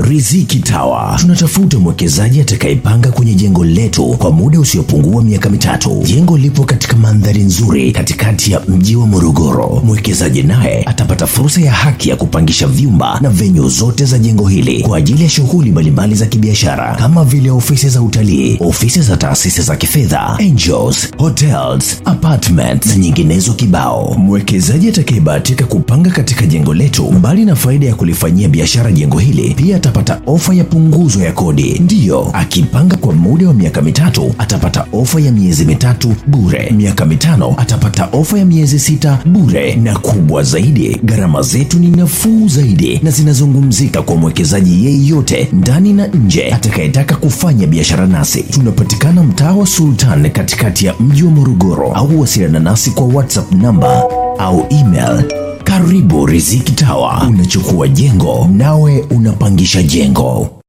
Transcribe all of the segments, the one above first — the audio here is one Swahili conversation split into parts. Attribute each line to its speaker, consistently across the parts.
Speaker 1: Riziki Tower tunatafuta mwekezaji atakayepanga kwenye jengo letu kwa muda usiopungua miaka mitatu. Jengo lipo katika mandhari nzuri katikati ya mji wa Morogoro. Mwekezaji naye atapata fursa ya haki ya kupangisha vyumba na venyu zote za jengo hili kwa ajili ya shughuli mbalimbali za kibiashara kama vile ofisi za utalii, ofisi za taasisi za kifedha, angels, hotels, apartments na nyinginezo kibao. Mwekezaji atakayebahatika kupanga katika jengo letu, mbali na faida ya kulifanyia biashara jengo hili, pia atapata ofa ya punguzo ya kodi. Ndiyo, akipanga kwa muda wa miaka mitatu atapata ofa ya miezi mitatu bure, miaka mitano atapata ofa ya miezi sita bure, na kubwa zaidi, gharama zetu ni nafuu zaidi na zinazungumzika kwa mwekezaji yeyote ndani na nje atakayetaka kufanya biashara nasi. Tunapatikana mtaa wa Sultan katikati ya mji wa Morogoro, au wasiliana nasi kwa WhatsApp namba au email karibu Riziki Tawa. Unachukua jengo nawe unapangisha jengo.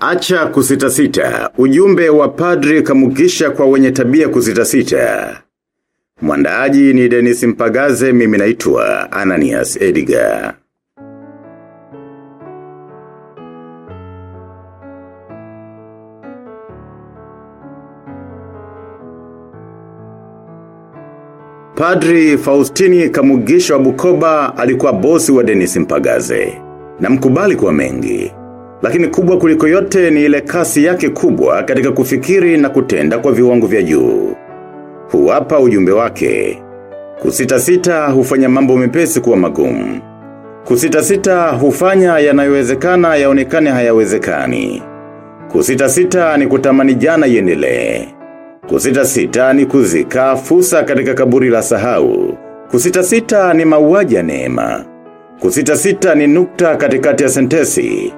Speaker 2: Acha kusitasita. Ujumbe wa Padri Kamukisha kwa wenye tabia kusitasita. Mwandaaji ni Dennis Mpagaze mimi naitwa Ananias Edgar. Padri Faustini Kamugisha wa Bukoba alikuwa bosi wa Dennis Mpagaze. Na mkubali kwa mengi. Lakini kubwa kuliko yote ni ile kasi yake kubwa katika kufikiri na kutenda kwa viwango vya juu. Huwapa ujumbe wake. Kusita-sita hufanya mambo mepesi kuwa magumu. Kusita-sita hufanya yanayowezekana yaonekane hayawezekani. Kusita-sita ni kutamani jana iendelee. Kusita-sita ni kuzika fusa katika kaburi la sahau. Kusita-sita ni mauaji ya neema. Kusita-sita ni nukta katikati ya sentesi.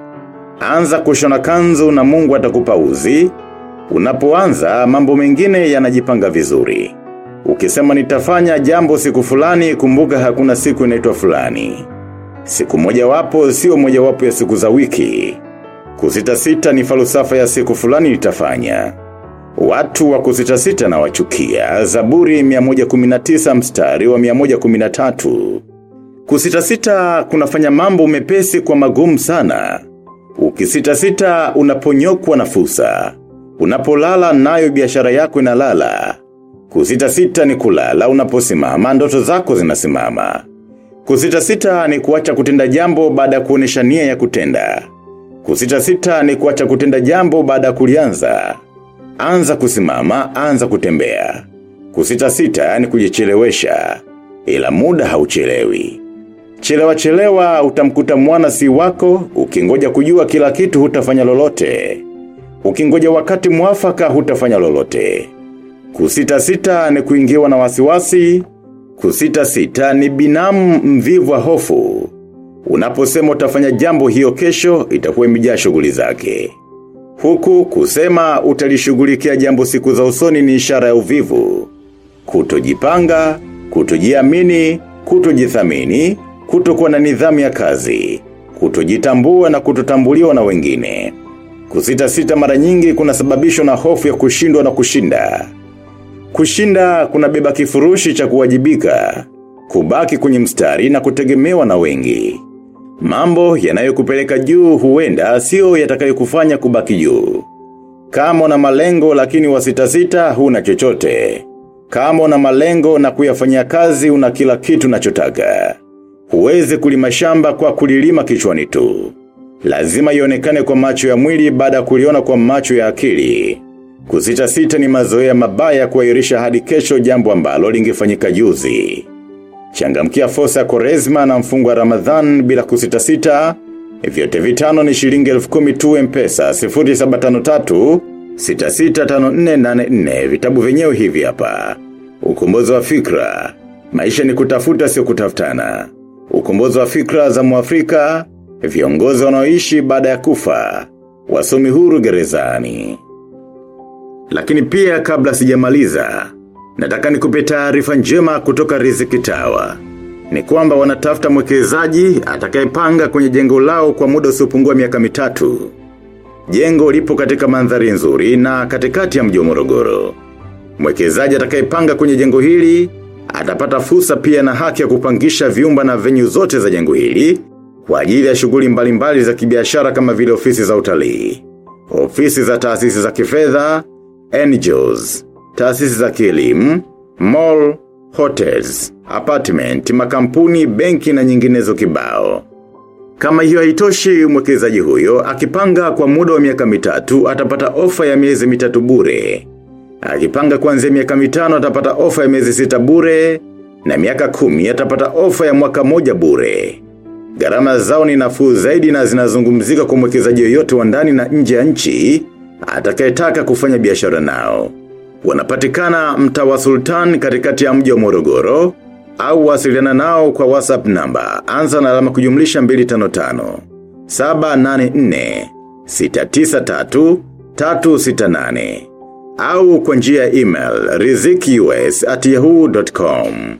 Speaker 2: Anza kushona kanzu na mungu atakupa uzi. Unapoanza mambo mengine yanajipanga vizuri. Ukisema nitafanya jambo siku fulani kumbuka hakuna siku inaitwa fulani. Siku moja wapo sio moja wapo ya siku za wiki. Kusita sita ni falusafa ya siku fulani nitafanya. Watu wa kusita sita na wachukia. Zaburi 119 mstari wa 113. Kusita sita kunafanya mambo mepesi kwa magumu sana. Ukisita sita unaponyokwa na fursa. Unapolala nayo biashara yako inalala. Kusita sita ni kulala unaposimama ndoto zako zinasimama. Kusita sita ni kuacha kutenda jambo baada ya kuonesha nia ya kutenda. Kusita sita ni kuacha kutenda jambo baada ya kulianza. Anza kusimama, anza kutembea. Kusita sita ni kujichelewesha. Ila muda hauchelewi. Chelewa chelewa utamkuta mwana si wako, ukingoja kujua kila kitu hutafanya lolote. Ukingoja wakati mwafaka hutafanya lolote. Kusita sita ni kuingiwa na wasiwasi. Kusita sita ni binamu mvivu wa hofu. Unaposema utafanya jambo hiyo kesho itakuwa imejaa shughuli zake. Huku kusema utalishughulikia jambo siku za usoni ni ishara ya uvivu. Kutojipanga, kutojiamini, kutojithamini, kutokuwa na nidhamu ya kazi, kutojitambua na kutotambuliwa na wengine. Kusita sita mara nyingi kuna sababisho na hofu ya kushindwa na kushinda. Kushinda kuna beba kifurushi cha kuwajibika, kubaki kwenye mstari na kutegemewa na wengi. Mambo yanayokupeleka juu huenda sio yatakayokufanya kubaki juu. Kama una malengo lakini wasitasita huna chochote. Kama una malengo na kuyafanyia kazi una kila kitu nachotaka. Huwezi kulima shamba kwa kulilima kichwani tu. Lazima ionekane kwa macho ya mwili baada kuliona kwa macho ya akili. Kusita sita ni mazoea mabaya kuahirisha hadi kesho jambo ambalo lingefanyika juzi. Changamkia Fosa Korezma na mfungo wa Ramadhan bila kusita sita. Vyote vitano ni shilingi elfu kumi tu mpesa 0753 665484 vitabu vyenyewe hivi hapa. Ukombozi wa fikra. Maisha ni kutafuta sio kutafutana. Ukombozi wa fikra za Muafrika, viongozi wanaoishi baada ya kufa, wasomi huru gerezani. Lakini pia kabla sijamaliza, nataka nikupe taarifa njema kutoka Riziki Tower. Ni kwamba wanatafuta mwekezaji atakayepanga kwenye jengo lao kwa muda usiopungua miaka mitatu. Jengo lipo katika mandhari nzuri na katikati ya mji wa Morogoro. Mwekezaji atakayepanga kwenye jengo hili, atapata fursa pia na haki ya kupangisha vyumba na venue zote za jengo hili, kwa ajili ya shughuli mbalimbali za kibiashara kama vile ofisi za utalii, ofisi za taasisi za kifedha, NGOs, taasisi za kielimu, mall, hotels, apartment, makampuni, benki na nyinginezo kibao. Kama hiyo haitoshi mwekezaji huyo, akipanga kwa muda wa miaka mitatu, atapata ofa ya miezi mitatu bure. Akipanga kuanzia miaka mitano, atapata ofa ya miezi sita bure, na miaka kumi, atapata ofa ya mwaka moja bure. Gharama zao ni nafuu zaidi na zinazungumzika kwa mwekezaji yoyote wa ndani na nje ya nchi, atakayetaka kufanya biashara nao. Wanapatikana mtawa wa Sultan katikati ya mji wa Morogoro, au wasiliana nao kwa WhatsApp namba, anza na alama kujumlisha 255 784 693 368 au kwa njia ya email rizikus at yahoo.com.